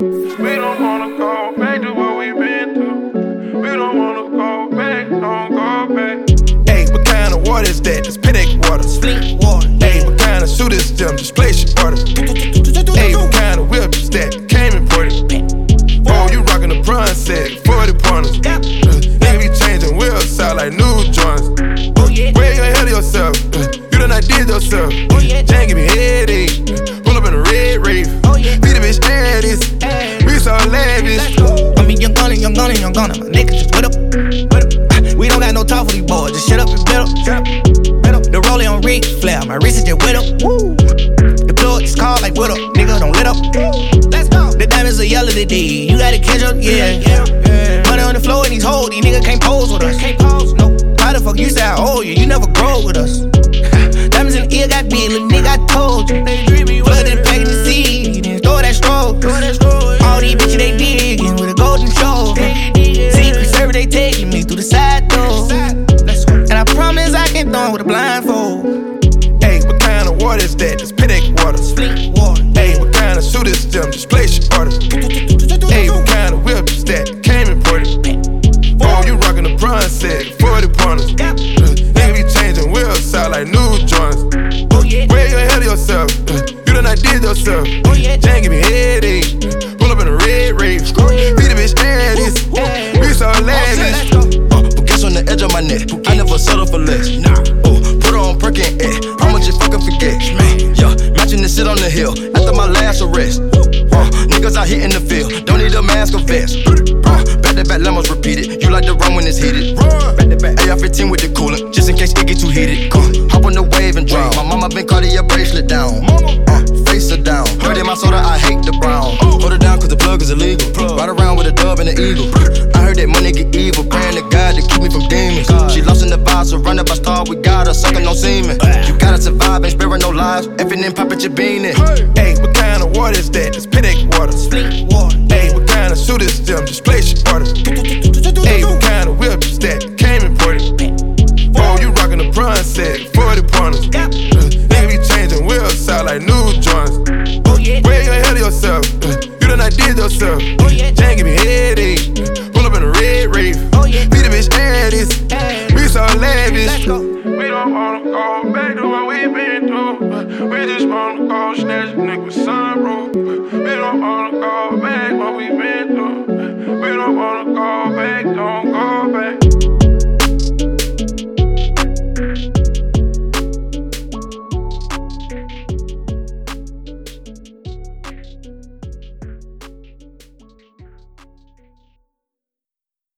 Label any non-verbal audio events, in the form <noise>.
We don't wanna go back to what we've been through. We don't wanna go back, don't go back. Hey, what kind of water is that? It's panic water. Sleep water. Hey, what kind of suit is them? Just place your order. Hey, what kind of whip is that? Came imported. Oh, you rockin' the bronze set, 40 pointers. They uh, be changing wheels out like new joints. Oh, Where you ahead of yourself? Uh, you done I did yourself. Oh, Jang give me head. Talk for these boys. Just shut up and build up, shut up, build. The rolling on Ric Flair, my wrist is just with up. Woo. The plug is called like what up, nigga don't lit up. Let's go. The diamonds are yellow today. You gotta catch up, yeah, yeah. yeah. Money on the floor in these hoes, these niggas can't pose with us. Can't pose, no. How the fuck you say I owe you? You never grow with us. <laughs> Diamonds in the ear got big, little nigga, I told you. They dream me Flood in the back of the seat, throw that stroke. All these bitches they I 'em with a blindfold. Hey, what kind of water is that? It's Pedic water. Fleet water. Hey, what kind of suit is them? Just place your order. Hey, what kind of whip is that? Came imported. Oh, you rockin' the bronze set, 40 pointers. Nigga be changing wheels out like new joints. Where you ahead of yourself? You done not did yourself. Jane give me headache. Shit on the hill after my last arrest. Uh, niggas out here in the field, don't need a mask or vest. Uh, back to back lemons repeated. You like to run when it's heated. Back to back AR-15 with the coolant, just in case it get too heated. Uh, hop on the wave and drown. My mama been cutting your bracelet down. Uh, face her down. Heard in my soda, I hate the brown. Hold it down cause the plug is illegal. Ride around with a dove and an eagle. I heard that money get evil. Praying to God to keep me from demons. She lost in the vibe, surrounded by stars. We got her, sucking no semen. You survive, ain't sparing no lives. Effing and poppin' your bean in. Hey, what kind of water is that? It's Pedic water. Fleet water. Hey, what kind of suit is them? Just place your order. Hey, what kind of whip is that? Came imported. Oh, you rockin' the bronze set, 40 pointers. Uh, Nigga be changing wheels out like new joints. Yeah. Where you ahead of yourself? Uh, You done not did yourself. We just wanna go snatch a nigga sunroof. We don't wanna go back what we been through. We don't wanna go back, don't go back.